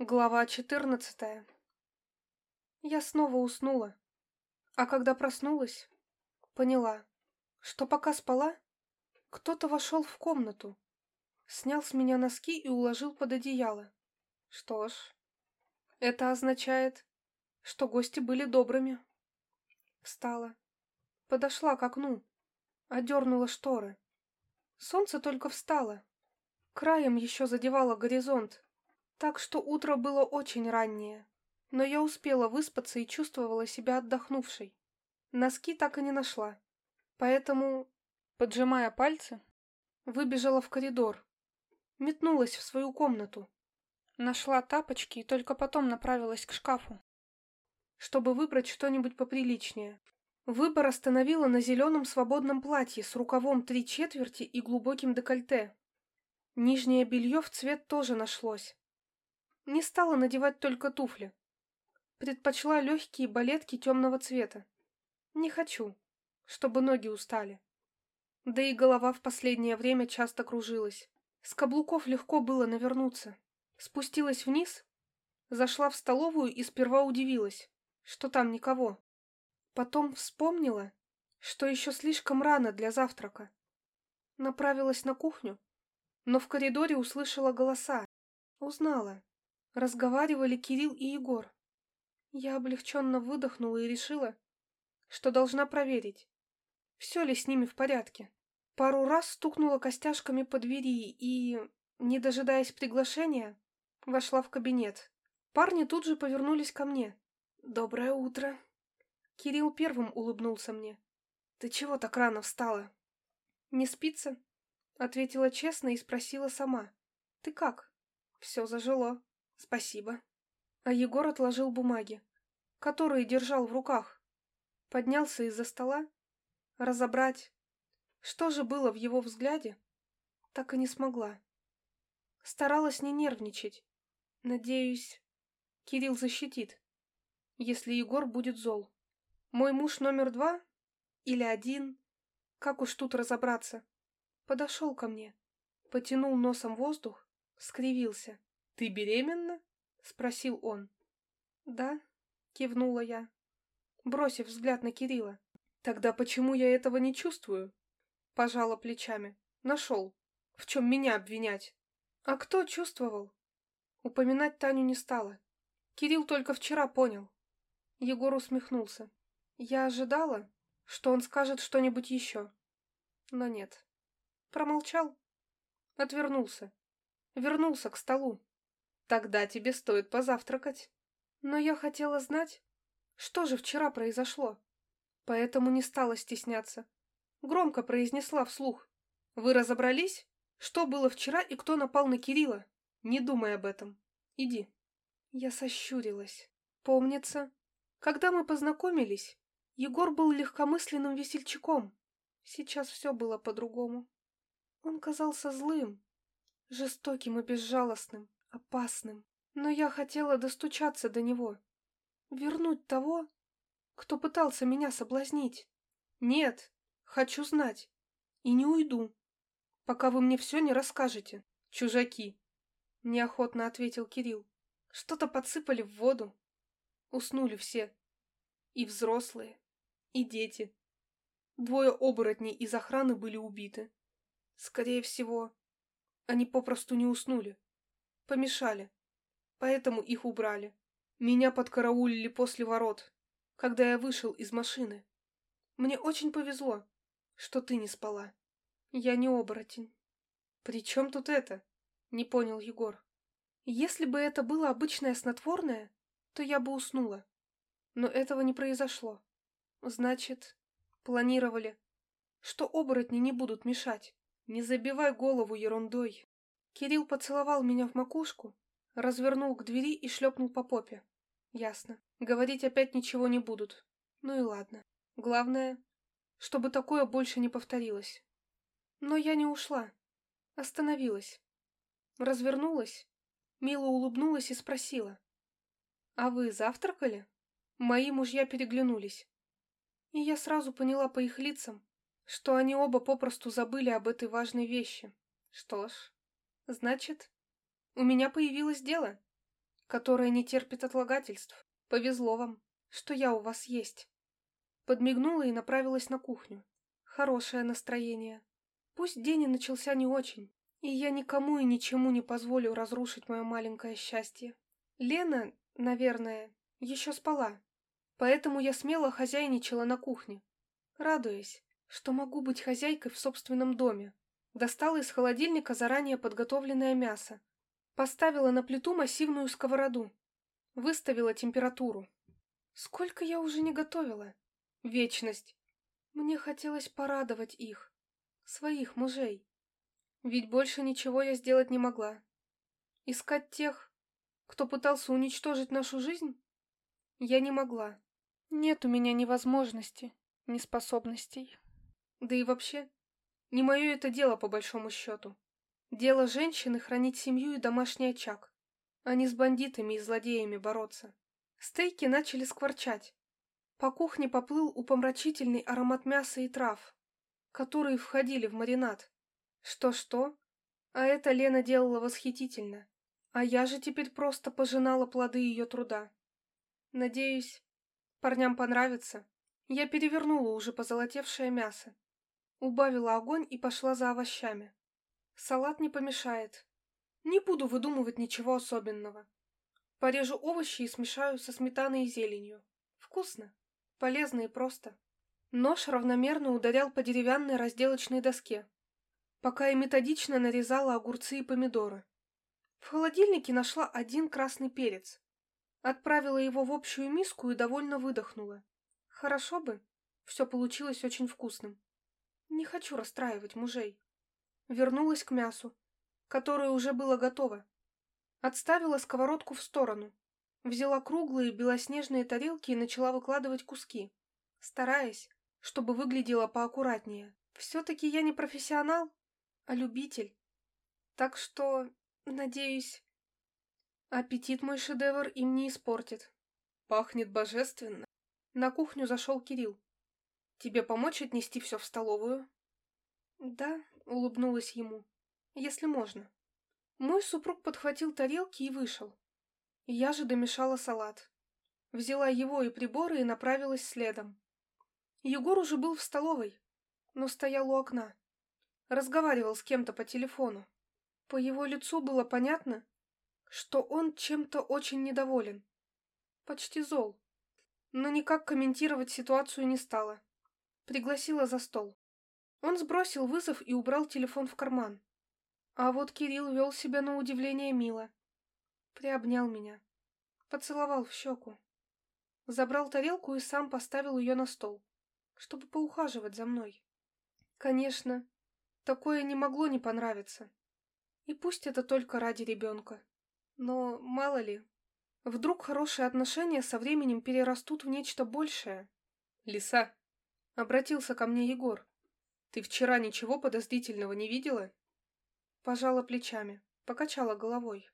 Глава четырнадцатая. Я снова уснула, а когда проснулась, поняла, что пока спала, кто-то вошел в комнату, снял с меня носки и уложил под одеяло. Что ж, это означает, что гости были добрыми. Встала, подошла к окну, одернула шторы. Солнце только встало, краем еще задевало горизонт, так что утро было очень раннее, но я успела выспаться и чувствовала себя отдохнувшей. Носки так и не нашла, поэтому, поджимая пальцы, выбежала в коридор, метнулась в свою комнату, нашла тапочки и только потом направилась к шкафу, чтобы выбрать что-нибудь поприличнее. Выбор остановила на зеленом свободном платье с рукавом три четверти и глубоким декольте. Нижнее белье в цвет тоже нашлось. Не стала надевать только туфли. Предпочла легкие балетки темного цвета. Не хочу, чтобы ноги устали. Да и голова в последнее время часто кружилась. С каблуков легко было навернуться. Спустилась вниз, зашла в столовую и сперва удивилась, что там никого. Потом вспомнила, что еще слишком рано для завтрака. Направилась на кухню, но в коридоре услышала голоса. Узнала. Разговаривали Кирилл и Егор. Я облегченно выдохнула и решила, что должна проверить, все ли с ними в порядке. Пару раз стукнула костяшками по двери и, не дожидаясь приглашения, вошла в кабинет. Парни тут же повернулись ко мне. «Доброе утро!» Кирилл первым улыбнулся мне. «Ты чего так рано встала?» «Не спится?» Ответила честно и спросила сама. «Ты как?» «Все зажило». Спасибо. А Егор отложил бумаги, которые держал в руках. Поднялся из-за стола. Разобрать, что же было в его взгляде, так и не смогла. Старалась не нервничать. Надеюсь, Кирилл защитит, если Егор будет зол. Мой муж номер два или один, как уж тут разобраться, подошел ко мне, потянул носом воздух, скривился. «Ты беременна?» — спросил он. «Да», — кивнула я, бросив взгляд на Кирилла. «Тогда почему я этого не чувствую?» Пожала плечами. «Нашел. В чем меня обвинять?» «А кто чувствовал?» Упоминать Таню не стала. Кирилл только вчера понял. Егор усмехнулся. Я ожидала, что он скажет что-нибудь еще. Но нет. Промолчал. Отвернулся. Вернулся к столу. Тогда тебе стоит позавтракать. Но я хотела знать, что же вчера произошло. Поэтому не стала стесняться. Громко произнесла вслух. Вы разобрались, что было вчера и кто напал на Кирилла? Не думай об этом. Иди. Я сощурилась. Помнится, когда мы познакомились, Егор был легкомысленным весельчаком. Сейчас все было по-другому. Он казался злым, жестоким и безжалостным опасным. Но я хотела достучаться до него. Вернуть того, кто пытался меня соблазнить. Нет, хочу знать. И не уйду, пока вы мне все не расскажете, чужаки. Неохотно ответил Кирилл. Что-то подсыпали в воду. Уснули все. И взрослые, и дети. Двое оборотней из охраны были убиты. Скорее всего, они попросту не уснули. Помешали. Поэтому их убрали. Меня подкараулили после ворот, когда я вышел из машины. Мне очень повезло, что ты не спала. Я не оборотень. При чем тут это? Не понял Егор. Если бы это было обычное снотворное, то я бы уснула. Но этого не произошло. Значит, планировали, что оборотни не будут мешать. Не забивай голову ерундой. Кирилл поцеловал меня в макушку, развернул к двери и шлепнул по попе. Ясно. Говорить опять ничего не будут. Ну и ладно. Главное, чтобы такое больше не повторилось. Но я не ушла. Остановилась. Развернулась, мило улыбнулась и спросила. «А вы завтракали?» Мои мужья переглянулись. И я сразу поняла по их лицам, что они оба попросту забыли об этой важной вещи. Что ж, Значит, у меня появилось дело. которая не терпит отлагательств. Повезло вам, что я у вас есть. Подмигнула и направилась на кухню. Хорошее настроение. Пусть день и начался не очень, и я никому и ничему не позволю разрушить мое маленькое счастье. Лена, наверное, еще спала, поэтому я смело хозяйничала на кухне, радуясь, что могу быть хозяйкой в собственном доме. Достала из холодильника заранее подготовленное мясо, поставила на плиту массивную сковороду, выставила температуру. Сколько я уже не готовила? Вечность. Мне хотелось порадовать их, своих мужей. Ведь больше ничего я сделать не могла. Искать тех, кто пытался уничтожить нашу жизнь, я не могла. Нет у меня ни возможности, ни способностей. Да и вообще, не мое это дело, по большому счету. Дело женщины хранить семью и домашний очаг, а не с бандитами и злодеями бороться. Стейки начали скворчать. По кухне поплыл упомрачительный аромат мяса и трав, которые входили в маринад. Что-что? А это Лена делала восхитительно. А я же теперь просто пожинала плоды ее труда. Надеюсь, парням понравится. Я перевернула уже позолотевшее мясо. Убавила огонь и пошла за овощами. Салат не помешает. Не буду выдумывать ничего особенного. Порежу овощи и смешаю со сметаной и зеленью. Вкусно, полезно и просто. Нож равномерно ударял по деревянной разделочной доске, пока я методично нарезала огурцы и помидоры. В холодильнике нашла один красный перец. Отправила его в общую миску и довольно выдохнула. Хорошо бы. Все получилось очень вкусным. Не хочу расстраивать мужей. Вернулась к мясу, которое уже было готово. Отставила сковородку в сторону. Взяла круглые белоснежные тарелки и начала выкладывать куски, стараясь, чтобы выглядело поаккуратнее. Все-таки я не профессионал, а любитель. Так что, надеюсь, аппетит мой шедевр им не испортит. Пахнет божественно. На кухню зашел Кирилл. Тебе помочь отнести все в столовую? Да, улыбнулась ему. Если можно. Мой супруг подхватил тарелки и вышел. Я же домешала салат. Взяла его и приборы и направилась следом. Егор уже был в столовой, но стоял у окна. Разговаривал с кем-то по телефону. По его лицу было понятно, что он чем-то очень недоволен. Почти зол. Но никак комментировать ситуацию не стала. Пригласила за стол. Он сбросил вызов и убрал телефон в карман. А вот Кирилл вел себя на удивление мило. Приобнял меня. Поцеловал в щеку. Забрал тарелку и сам поставил ее на стол, чтобы поухаживать за мной. Конечно, такое не могло не понравиться. И пусть это только ради ребенка. Но мало ли, вдруг хорошие отношения со временем перерастут в нечто большее. Лиса, Обратился ко мне Егор. Ты вчера ничего подозрительного не видела? Пожала плечами, покачала головой.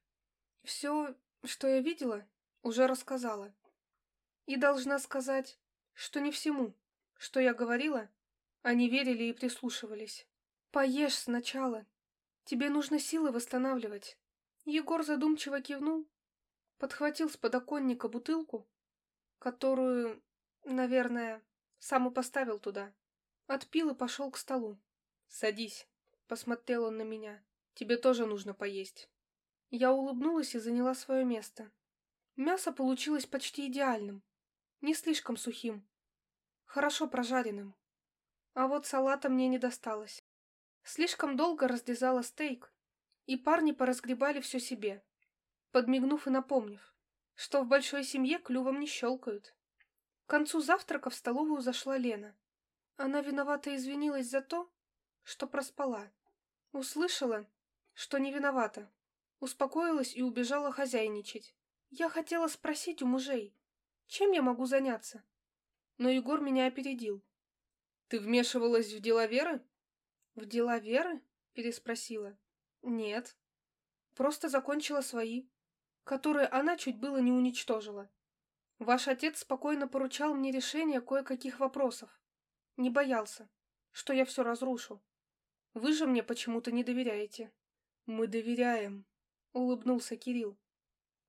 Все, что я видела, уже рассказала. И должна сказать, что не всему, что я говорила, они верили и прислушивались. Поешь сначала. Тебе нужно силы восстанавливать. Егор задумчиво кивнул, подхватил с подоконника бутылку, которую, наверное, сам и поставил туда. Отпил и пошел к столу. «Садись», — посмотрел он на меня. «Тебе тоже нужно поесть». Я улыбнулась и заняла свое место. Мясо получилось почти идеальным. Не слишком сухим. Хорошо прожаренным. А вот салата мне не досталось. Слишком долго разрезала стейк, и парни поразгребали все себе, подмигнув и напомнив, что в большой семье клювом не щелкают. К концу завтрака в столовую зашла Лена. Она виновато извинилась за то, что проспала. Услышала, что не виновата. Успокоилась и убежала хозяйничать. Я хотела спросить у мужей, чем я могу заняться. Но Егор меня опередил. «Ты вмешивалась в дела Веры?» «В дела Веры?» — переспросила. «Нет. Просто закончила свои, которые она чуть было не уничтожила. Ваш отец спокойно поручал мне решение кое-каких вопросов. Не боялся, что я все разрушу. Вы же мне почему-то не доверяете. Мы доверяем, улыбнулся Кирилл.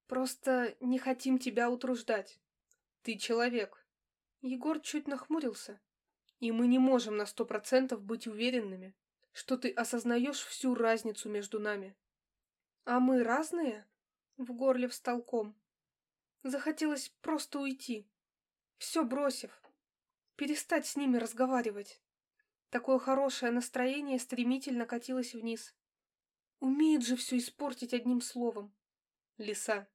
Просто не хотим тебя утруждать. Ты человек. Егор чуть нахмурился. И мы не можем на сто процентов быть уверенными, что ты осознаешь всю разницу между нами. А мы разные? В горле встал ком. Захотелось просто уйти. Все бросив. Перестать с ними разговаривать. Такое хорошее настроение стремительно катилось вниз. Умеет же все испортить одним словом. Лиса.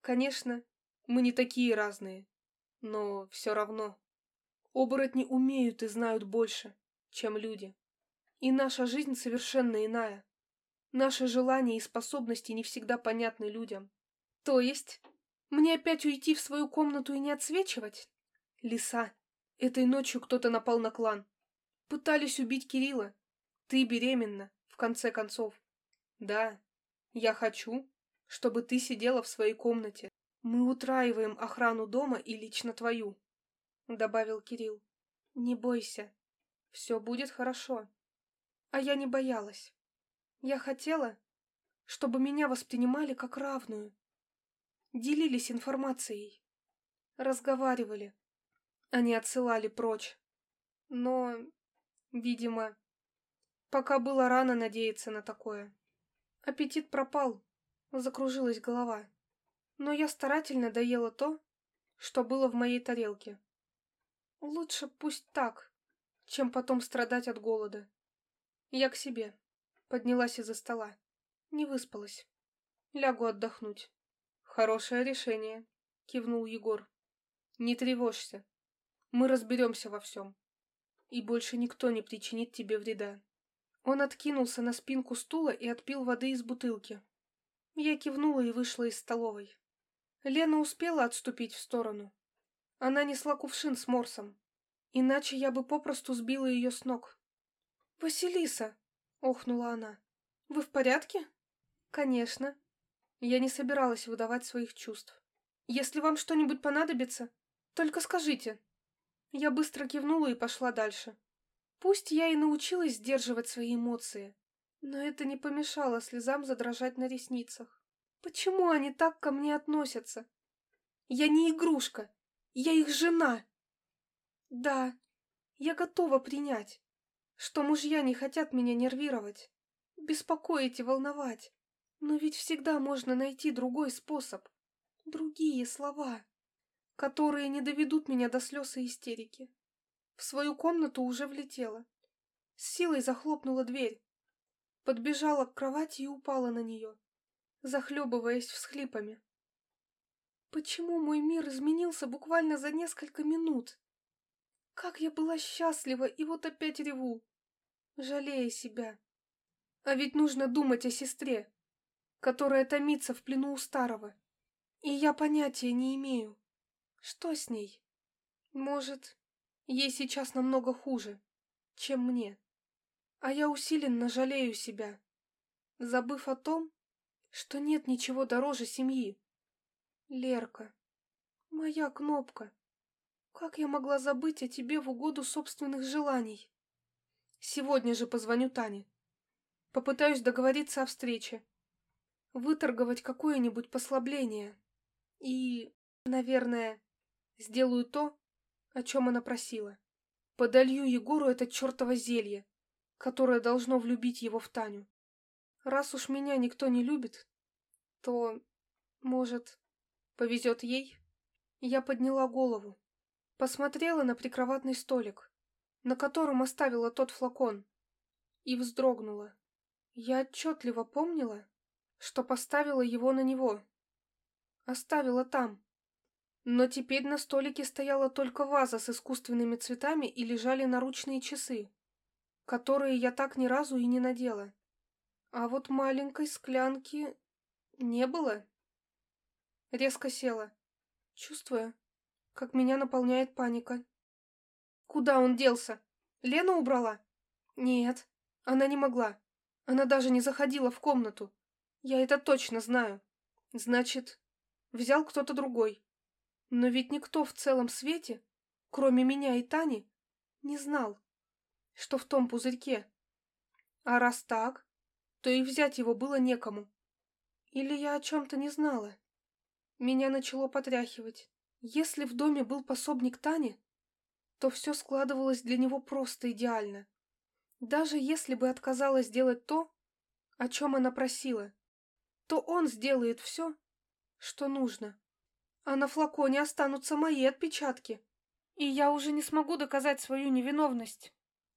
Конечно, мы не такие разные. Но все равно. Оборотни умеют и знают больше, чем люди. И наша жизнь совершенно иная. Наши желания и способности не всегда понятны людям. То есть, мне опять уйти в свою комнату и не отсвечивать? Лиса, этой ночью кто-то напал на клан. Пытались убить Кирилла. Ты беременна, в конце концов. Да, я хочу, чтобы ты сидела в своей комнате. Мы утраиваем охрану дома и лично твою, — добавил Кирилл. Не бойся, все будет хорошо. А я не боялась. Я хотела, чтобы меня воспринимали как равную. Делились информацией. Разговаривали. Они отсылали прочь. Но, видимо, пока было рано надеяться на такое. Аппетит пропал, закружилась голова. Но я старательно доела то, что было в моей тарелке. Лучше пусть так, чем потом страдать от голода. Я к себе. Поднялась из-за стола. Не выспалась. Лягу отдохнуть. Хорошее решение, кивнул Егор. Не тревожься. Мы разберемся во всем. И больше никто не причинит тебе вреда. Он откинулся на спинку стула и отпил воды из бутылки. Я кивнула и вышла из столовой. Лена успела отступить в сторону. Она несла кувшин с морсом. Иначе я бы попросту сбила ее с ног. «Василиса!» — охнула она. «Вы в порядке?» «Конечно». Я не собиралась выдавать своих чувств. «Если вам что-нибудь понадобится, только скажите». Я быстро кивнула и пошла дальше. Пусть я и научилась сдерживать свои эмоции, но это не помешало слезам задрожать на ресницах. Почему они так ко мне относятся? Я не игрушка, я их жена. Да, я готова принять что мужья не хотят меня нервировать, беспокоить и волновать. Но ведь всегда можно найти другой способ, другие слова, которые не доведут меня до слез и истерики. В свою комнату уже влетела. С силой захлопнула дверь. Подбежала к кровати и упала на нее, захлебываясь всхлипами. Почему мой мир изменился буквально за несколько минут? Как я была счастлива, и вот опять реву жалея себя. А ведь нужно думать о сестре, которая томится в плену у старого. И я понятия не имею, что с ней. Может, ей сейчас намного хуже, чем мне. А я усиленно жалею себя, забыв о том, что нет ничего дороже семьи. Лерка, моя кнопка, как я могла забыть о тебе в угоду собственных желаний? Сегодня же позвоню Тане. Попытаюсь договориться о встрече. Выторговать какое-нибудь послабление. И, наверное, сделаю то, о чем она просила. Подолью Егору это чертово зелье, которое должно влюбить его в Таню. Раз уж меня никто не любит, то, может, повезет ей? Я подняла голову, посмотрела на прикроватный столик на котором оставила тот флакон, и вздрогнула. Я отчетливо помнила, что поставила его на него. Оставила там. Но теперь на столике стояла только ваза с искусственными цветами и лежали наручные часы, которые я так ни разу и не надела. А вот маленькой склянки не было. Резко села, чувствуя, как меня наполняет паника. Куда он делся? Лена убрала? Нет, она не могла. Она даже не заходила в комнату. Я это точно знаю. Значит, взял кто-то другой. Но ведь никто в целом свете, кроме меня и Тани, не знал, что в том пузырьке. А раз так, то и взять его было некому. Или я о чем-то не знала. Меня начало потряхивать. Если в доме был пособник Тани, то все складывалось для него просто идеально. Даже если бы отказалась делать то, о чем она просила, то он сделает все, что нужно. А на флаконе останутся мои отпечатки, и я уже не смогу доказать свою невиновность.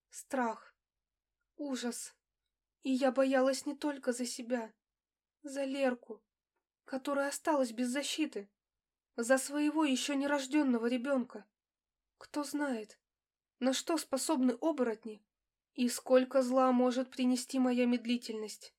Страх, ужас. И я боялась не только за себя, за Лерку, которая осталась без защиты, за своего еще нерожденного ребенка. Кто знает, на что способны оборотни и сколько зла может принести моя медлительность.